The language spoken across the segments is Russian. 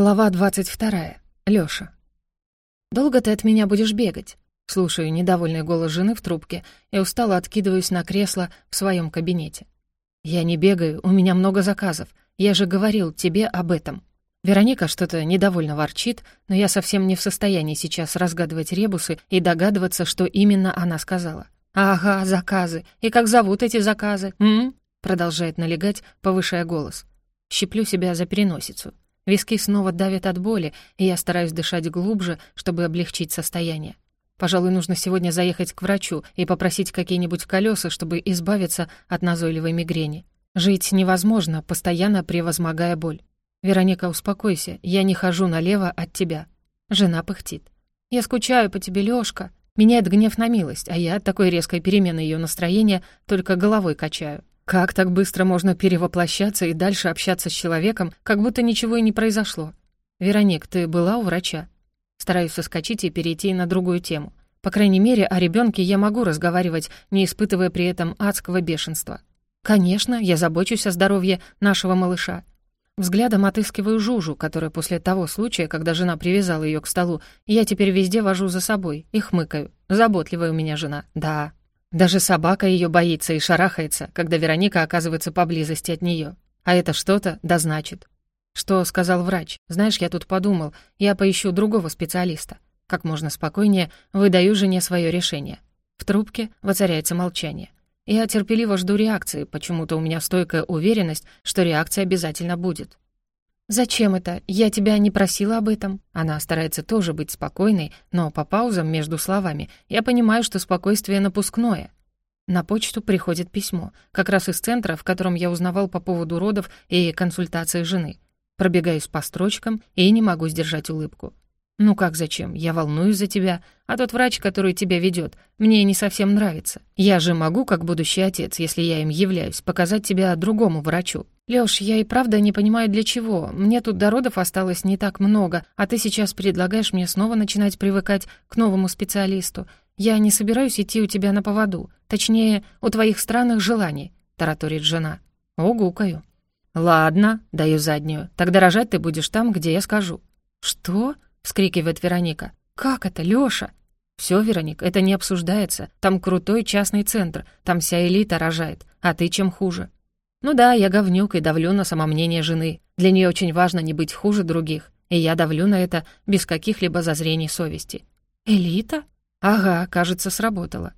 Глава 22. Лёша. «Долго ты от меня будешь бегать?» Слушаю недовольный голос жены в трубке и устало откидываюсь на кресло в своем кабинете. «Я не бегаю, у меня много заказов. Я же говорил тебе об этом». Вероника что-то недовольно ворчит, но я совсем не в состоянии сейчас разгадывать ребусы и догадываться, что именно она сказала. «Ага, заказы. И как зовут эти заказы, м?» Продолжает налегать, повышая голос. Щиплю себя за переносицу. Виски снова давят от боли, и я стараюсь дышать глубже, чтобы облегчить состояние. Пожалуй, нужно сегодня заехать к врачу и попросить какие-нибудь колеса, чтобы избавиться от назойливой мигрени. Жить невозможно, постоянно превозмогая боль. «Вероника, успокойся, я не хожу налево от тебя». Жена пыхтит. «Я скучаю по тебе, Лёшка». Меняет гнев на милость, а я от такой резкой перемены её настроения только головой качаю. Как так быстро можно перевоплощаться и дальше общаться с человеком, как будто ничего и не произошло? Вероник, ты была у врача? Стараюсь соскочить и перейти на другую тему. По крайней мере, о ребенке я могу разговаривать, не испытывая при этом адского бешенства. Конечно, я забочусь о здоровье нашего малыша. Взглядом отыскиваю Жужу, которая после того случая, когда жена привязала ее к столу, я теперь везде вожу за собой и хмыкаю. Заботливая у меня жена, да. Даже собака ее боится и шарахается, когда Вероника оказывается поблизости от нее. А это что-то да значит. Что сказал врач? Знаешь, я тут подумал, я поищу другого специалиста. Как можно спокойнее выдаю жене свое решение. В трубке воцаряется молчание. Я терпеливо жду реакции, почему-то у меня стойкая уверенность, что реакция обязательно будет. «Зачем это? Я тебя не просила об этом». Она старается тоже быть спокойной, но по паузам между словами я понимаю, что спокойствие напускное. На почту приходит письмо, как раз из центра, в котором я узнавал по поводу родов и консультации жены. Пробегаюсь по строчкам и не могу сдержать улыбку. «Ну как зачем? Я волнуюсь за тебя, а тот врач, который тебя ведет, мне не совсем нравится. Я же могу, как будущий отец, если я им являюсь, показать тебя другому врачу. Лёш, я и правда не понимаю, для чего. Мне тут до родов осталось не так много, а ты сейчас предлагаешь мне снова начинать привыкать к новому специалисту. Я не собираюсь идти у тебя на поводу, точнее, у твоих странных желаний», — тараторит жена. Огукаю. «Ладно, даю заднюю. Тогда рожать ты будешь там, где я скажу». «Что?» — вскрикивает Вероника. «Как это, Лёша?» «Всё, Вероник, это не обсуждается. Там крутой частный центр, там вся элита рожает. А ты чем хуже?» «Ну да, я говнюк и давлю на самомнение жены. Для неё очень важно не быть хуже других. И я давлю на это без каких-либо зазрений совести». «Элита?» «Ага, кажется, сработало».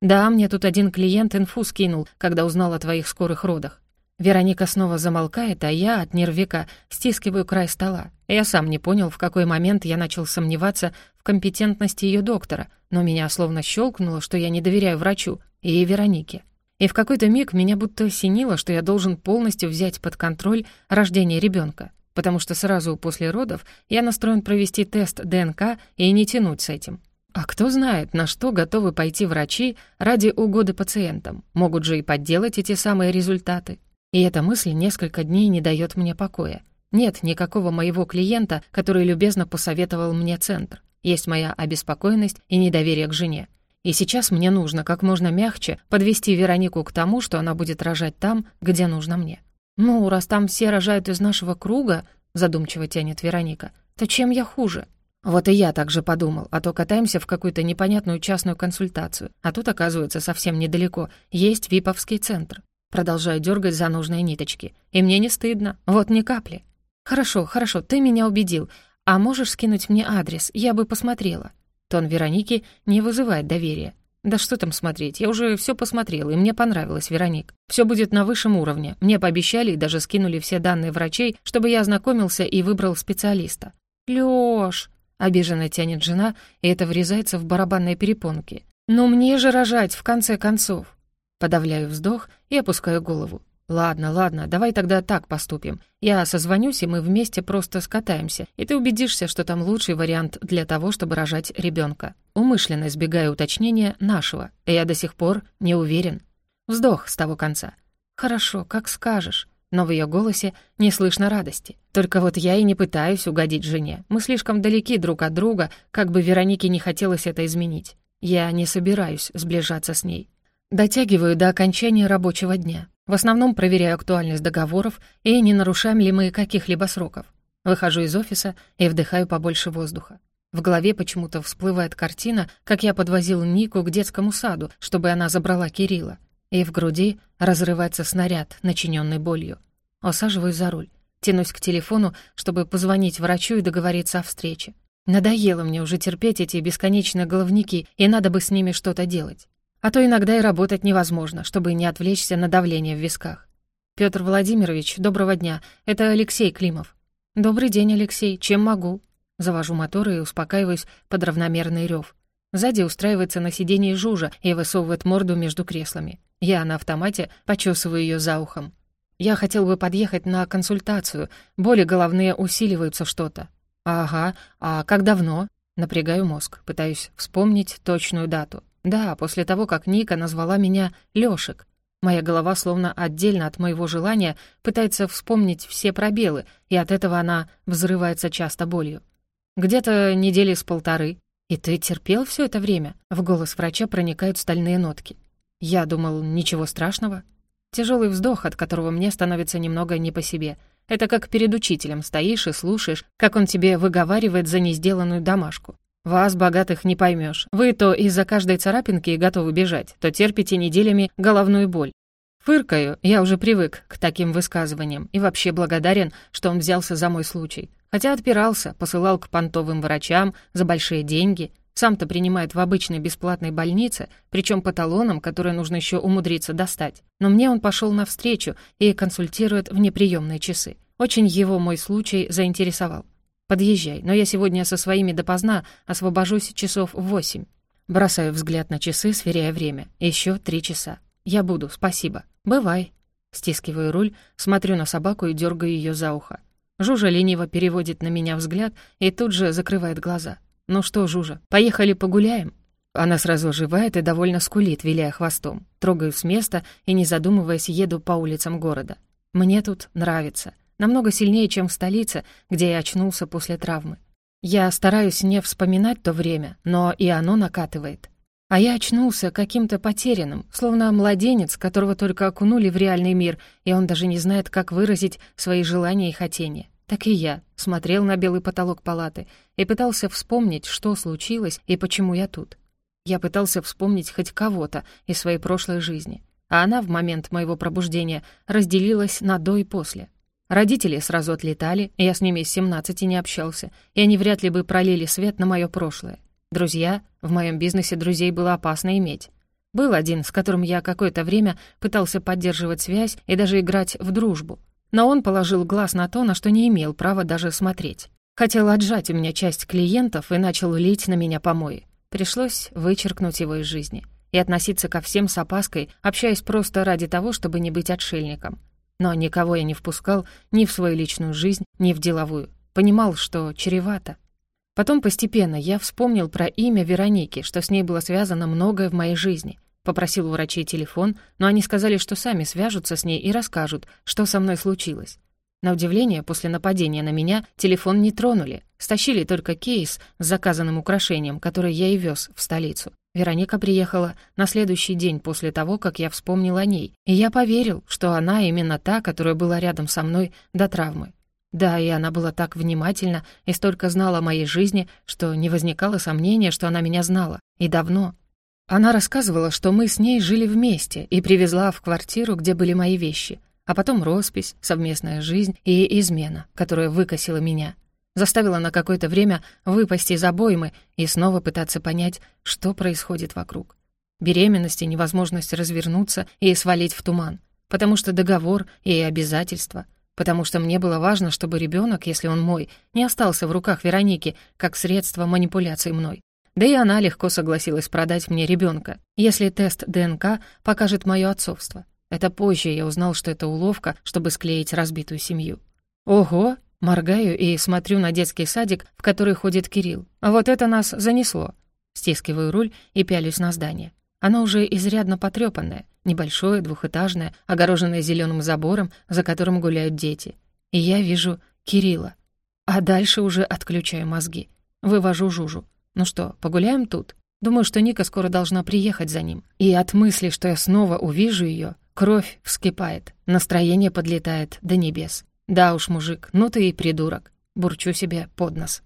«Да, мне тут один клиент инфу скинул, когда узнал о твоих скорых родах. Вероника снова замолкает, а я от нервика стискиваю край стола. Я сам не понял, в какой момент я начал сомневаться в компетентности ее доктора, но меня словно щелкнуло, что я не доверяю врачу и Веронике. И в какой-то миг меня будто осенило, что я должен полностью взять под контроль рождение ребенка, потому что сразу после родов я настроен провести тест ДНК и не тянуть с этим. А кто знает, на что готовы пойти врачи ради угоды пациентам. Могут же и подделать эти самые результаты. И эта мысль несколько дней не дает мне покоя. Нет никакого моего клиента, который любезно посоветовал мне центр. Есть моя обеспокоенность и недоверие к жене. И сейчас мне нужно как можно мягче подвести Веронику к тому, что она будет рожать там, где нужно мне. «Ну, раз там все рожают из нашего круга», — задумчиво тянет Вероника, «то чем я хуже?» Вот и я так же подумал, а то катаемся в какую-то непонятную частную консультацию, а тут, оказывается, совсем недалеко, есть виповский центр. Продолжаю дергать за нужные ниточки. И мне не стыдно. Вот ни капли. «Хорошо, хорошо, ты меня убедил. А можешь скинуть мне адрес? Я бы посмотрела». Тон Вероники не вызывает доверия. «Да что там смотреть? Я уже все посмотрел, и мне понравилось, Вероник. Все будет на высшем уровне. Мне пообещали и даже скинули все данные врачей, чтобы я ознакомился и выбрал специалиста». «Лёш!» — обиженно тянет жена, и это врезается в барабанные перепонки. «Но мне же рожать, в конце концов!» Подавляю вздох и опускаю голову. «Ладно, ладно, давай тогда так поступим. Я созвонюсь, и мы вместе просто скатаемся, и ты убедишься, что там лучший вариант для того, чтобы рожать ребенка. Умышленно избегаю уточнения нашего. Я до сих пор не уверен. Вздох с того конца. «Хорошо, как скажешь». Но в ее голосе не слышно радости. Только вот я и не пытаюсь угодить жене. Мы слишком далеки друг от друга, как бы Веронике не хотелось это изменить. Я не собираюсь сближаться с ней. Дотягиваю до окончания рабочего дня. В основном проверяю актуальность договоров и не нарушаем ли мы каких-либо сроков. Выхожу из офиса и вдыхаю побольше воздуха. В голове почему-то всплывает картина, как я подвозил Нику к детскому саду, чтобы она забрала Кирилла. И в груди разрывается снаряд, начиненный болью. Усаживаюсь за руль. Тянусь к телефону, чтобы позвонить врачу и договориться о встрече. Надоело мне уже терпеть эти бесконечные головники, и надо бы с ними что-то делать. А то иногда и работать невозможно, чтобы не отвлечься на давление в висках. Петр Владимирович, доброго дня. Это Алексей Климов. Добрый день, Алексей. Чем могу? Завожу мотор и успокаиваюсь под равномерный рев. Сзади устраивается на сиденье Жужа и высовывает морду между креслами. Я на автомате почесываю ее за ухом. Я хотел бы подъехать на консультацию. Боли головные усиливаются что-то. «Ага, а как давно?» Напрягаю мозг, пытаюсь вспомнить точную дату. Да, после того, как Ника назвала меня Лёшек. Моя голова, словно отдельно от моего желания, пытается вспомнить все пробелы, и от этого она взрывается часто болью. Где-то недели с полторы. И ты терпел все это время? В голос врача проникают стальные нотки. Я думал, ничего страшного. Тяжелый вздох, от которого мне становится немного не по себе — это как перед учителем стоишь и слушаешь, как он тебе выговаривает за несделанную домашку. Вас, богатых, не поймешь. Вы то из-за каждой царапинки готовы бежать, то терпите неделями головную боль. Фыркаю, я уже привык к таким высказываниям и вообще благодарен, что он взялся за мой случай. Хотя отпирался, посылал к понтовым врачам за большие деньги, сам-то принимает в обычной бесплатной больнице, причем по талонам, которые нужно еще умудриться достать. Но мне он пошел навстречу и консультирует в неприемные часы. Очень его мой случай заинтересовал. «Подъезжай, но я сегодня со своими допоздна освобожусь часов в восемь». Бросаю взгляд на часы, сверяя время. Еще три часа. «Я буду, спасибо. Бывай». Стискиваю руль, смотрю на собаку и дергаю ее за ухо. Жужа лениво переводит на меня взгляд и тут же закрывает глаза. «Ну что, Жужа, поехали погуляем?» Она сразу оживает и довольно скулит, виляя хвостом. Трогаю с места и, не задумываясь, еду по улицам города. Мне тут нравится. Намного сильнее, чем в столице, где я очнулся после травмы. Я стараюсь не вспоминать то время, но и оно накатывает. А я очнулся каким-то потерянным, словно младенец, которого только окунули в реальный мир, и он даже не знает, как выразить свои желания и хотения. Так и я смотрел на белый потолок палаты и пытался вспомнить, что случилось и почему я тут. Я пытался вспомнить хоть кого-то из своей прошлой жизни, а она в момент моего пробуждения разделилась на «до» и «после». Родители сразу отлетали, я с ними с 17 не общался, и они вряд ли бы пролили свет на мое прошлое. Друзья, в моем бизнесе друзей было опасно иметь. Был один, с которым я какое-то время пытался поддерживать связь и даже играть в дружбу, но он положил глаз на то, на что не имел права даже смотреть. Хотел отжать у меня часть клиентов и начал лить на меня помои. Пришлось вычеркнуть его из жизни и относиться ко всем с опаской, общаясь просто ради того, чтобы не быть отшельником. Но никого я не впускал ни в свою личную жизнь, ни в деловую. Понимал, что чревато. Потом постепенно я вспомнил про имя Вероники, что с ней было связано многое в моей жизни. Попросил у врачей телефон, но они сказали, что сами свяжутся с ней и расскажут, что со мной случилось. На удивление, после нападения на меня телефон не тронули. Стащили только кейс с заказанным украшением, который я и вез в столицу. Вероника приехала на следующий день после того, как я вспомнил о ней, и я поверил, что она именно та, которая была рядом со мной до травмы. Да, и она была так внимательна и столько знала о моей жизни, что не возникало сомнения, что она меня знала. И давно. Она рассказывала, что мы с ней жили вместе и привезла в квартиру, где были мои вещи, а потом роспись, совместная жизнь и измена, которая выкосила меня. Заставила на какое-то время выпасть из обоймы и снова пытаться понять, что происходит вокруг. Беременность и невозможность развернуться и свалить в туман. Потому что договор и обязательства. Потому что мне было важно, чтобы ребенок, если он мой, не остался в руках Вероники, как средство манипуляции мной. Да и она легко согласилась продать мне ребенка, если тест ДНК покажет мое отцовство. Это позже я узнал, что это уловка, чтобы склеить разбитую семью. Ого! Моргаю и смотрю на детский садик, в который ходит Кирилл. А вот это нас занесло. Стискиваю руль и пялюсь на здание. Оно уже изрядно потрёпанное, небольшое, двухэтажное, огороженное зеленым забором, за которым гуляют дети. И я вижу Кирилла. А дальше уже отключаю мозги. Вывожу Жужу. Ну что, погуляем тут? Думаю, что Ника скоро должна приехать за ним. И от мысли, что я снова увижу ее, кровь вскипает, настроение подлетает до небес. Да уж, мужик, ну ты и придурок. бурчу себе под нос.